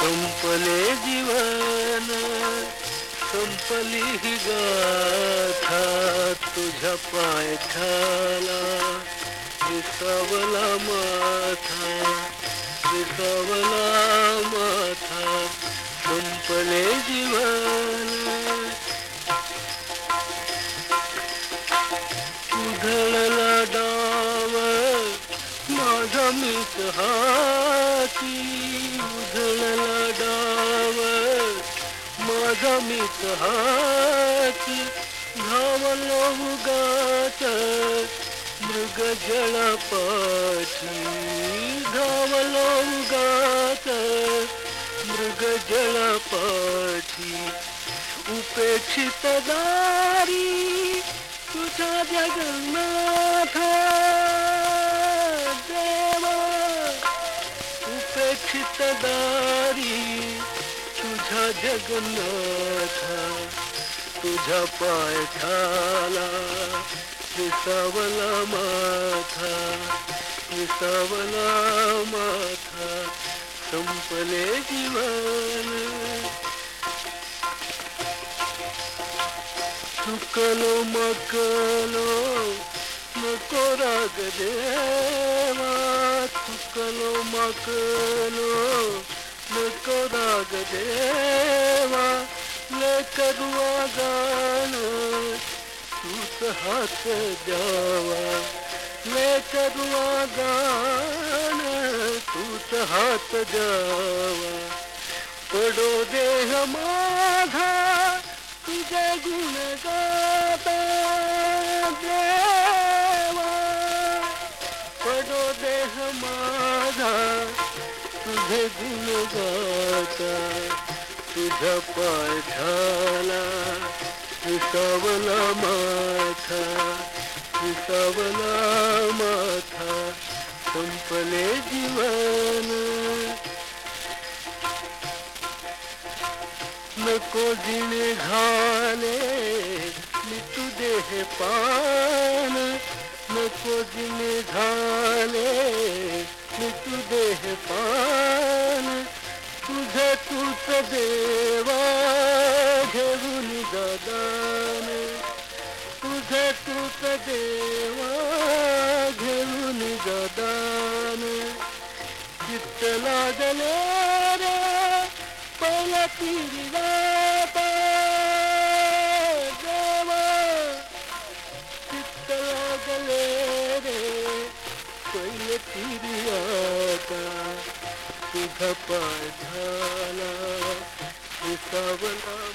संपले जीवन संपली ही गाथा, तुझ्या पायथ्याला विसावला माथा विसावला माथा संपले जीवन. उधळला डाव, माझा मीच हाती मीच हाती धावलो उगाच, मृग जळपाठी धावलो उगाच, मृग जळपाठी उपेक्षित दारी तुझा जगन्नाथ, देवा, उपेक्षित दारी तुझा जगन्नाथ तुझ्या पायथ्याला विसावला माथा विसावला माथा, संपले जीवन। चुकलो मकलो, नको राग देवा चुकलो मकलो नको राग देवा लेकरुआ गाण तूच हात द्यावा लेकरुआ गाण तूच हात द्यावा पडो देह माझा तुझे गुण गाता देवा। पडो देह माझा तुझे गुण गाता तुझ्या पायथ्याला विसावला माथा विसावला माथा संपले जीवन नको जिणे घाले मी देह पान नको जिणे घाले तू देह पान, तुझ तूच देवा घेऊन दादान तुझ तूच देवा घेऊन दादान चित्त लागले रे पहिला तिरी जाता पहिले तिरी आता तुझा पाय झाला विसावला